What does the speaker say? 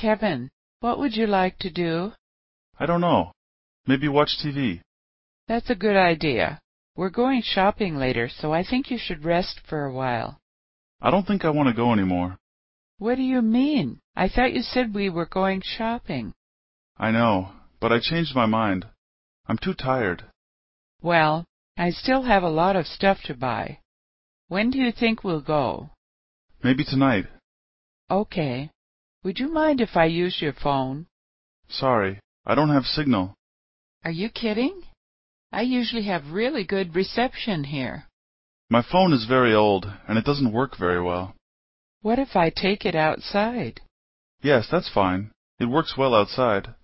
Kevin, what would you like to do? I don't know. Maybe watch TV. That's a good idea. We're going shopping later, so I think you should rest for a while. I don't think I want to go anymore. What do you mean? I thought you said we were going shopping. I know, but I changed my mind. I'm too tired. Well, I still have a lot of stuff to buy. When do you think we'll go? Maybe tonight. Okay. Would you mind if I use your phone? Sorry, I don't have signal. Are you kidding? I usually have really good reception here. My phone is very old, and it doesn't work very well. What if I take it outside? Yes, that's fine. It works well outside.